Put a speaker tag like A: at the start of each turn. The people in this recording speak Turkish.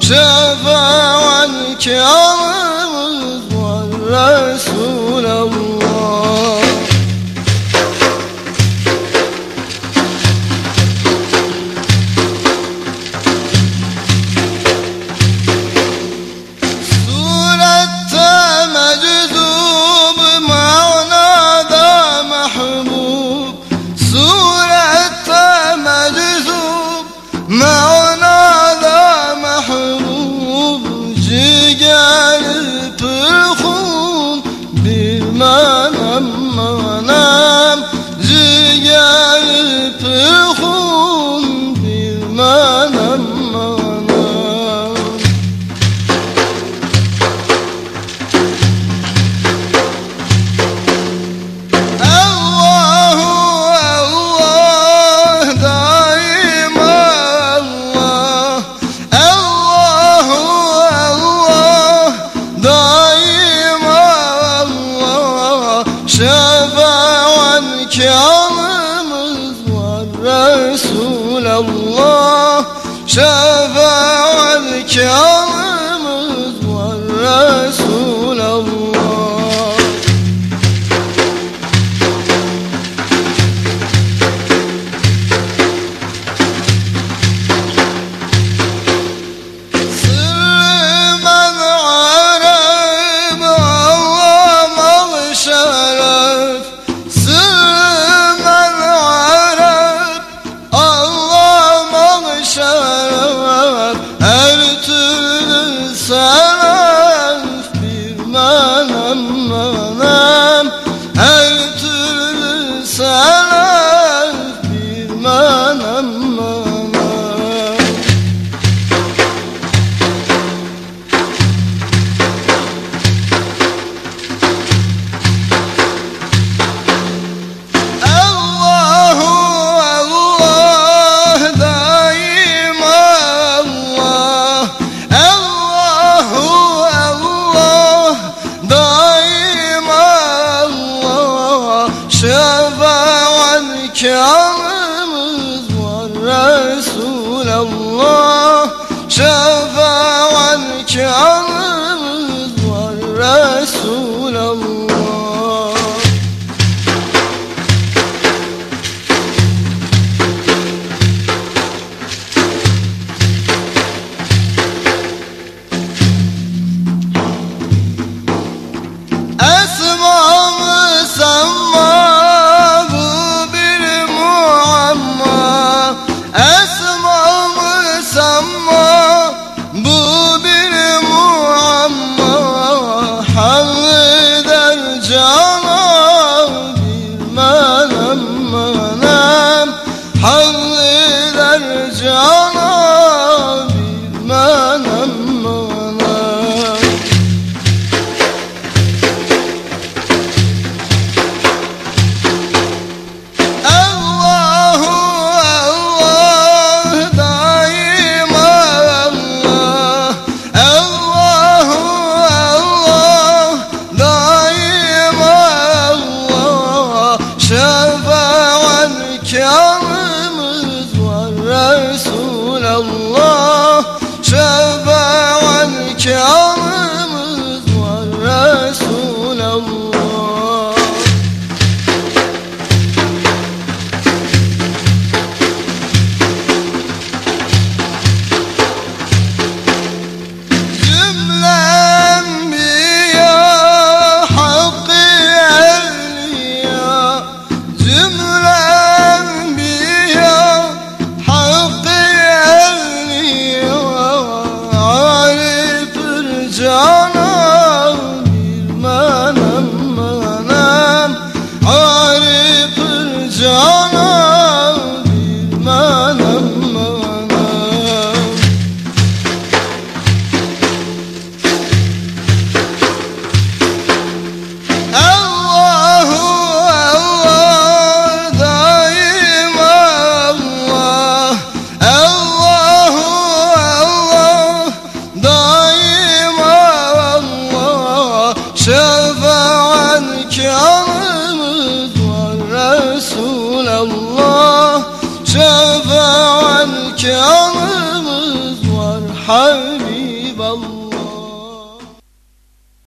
A: Şefaat kârımız 行看